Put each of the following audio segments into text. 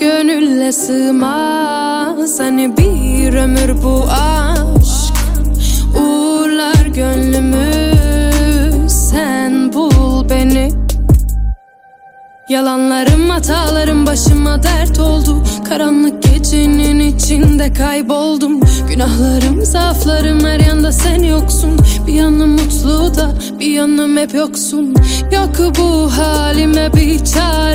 gönülle sığmaz. Hani bir ömür bu aşk. Uğurlar gönlümü. Sen bul beni. Yalanlarım hatalarım başıma dert oldu. Karanlık gecenin içinde kayboldum. Günahlarım zaaflarım her yanda sen yoksun. Bir yanım mutlu da bir yanım hep yoksun. Yok bu halime bir çare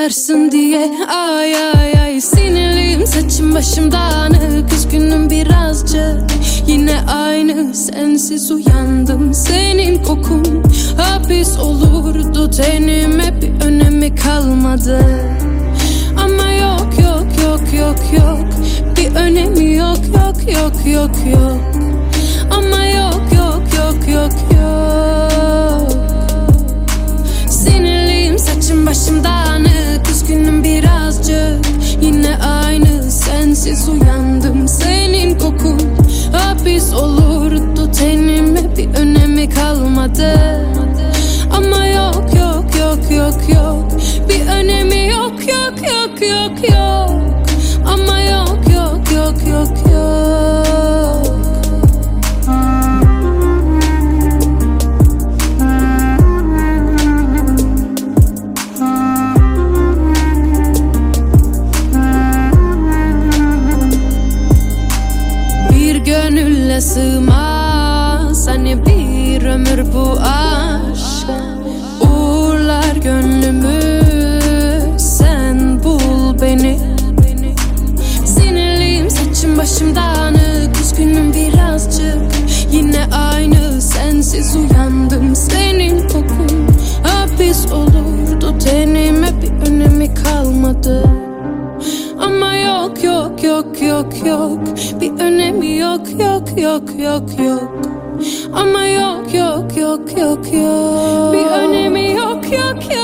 Duyarsın diye. Ay ay ay Sinirliyim saçım başım dağınık. Üzgünüm birazcık. Yine aynı sensiz uyandım. Senin kokun hapis olurdu. Tenime bir önemi kalmadı. Ama yok yok yok yok yok. Bir önemi yok yok yok yok. Yok Ama yok yok yok yok yok sensiz uyandım Senin kokun hapis olurdu. Tenime bir önemi kalmadı. Ama yok yok yok yok yok. Bir önemi yok yok yok yok yok. Ama yok yok yok yok yok sığmaz. Hani bir ömür bu aşk Uğurlar gönlümü. Sen bul beni. Sinirliyim saçım başım dağınık Üzgünüm birazcık. Yine aynı yok yok yok. Bir önemi yok yok yok yok yok. Ama yok yok yok yok yok. Bir önemi yok yok yok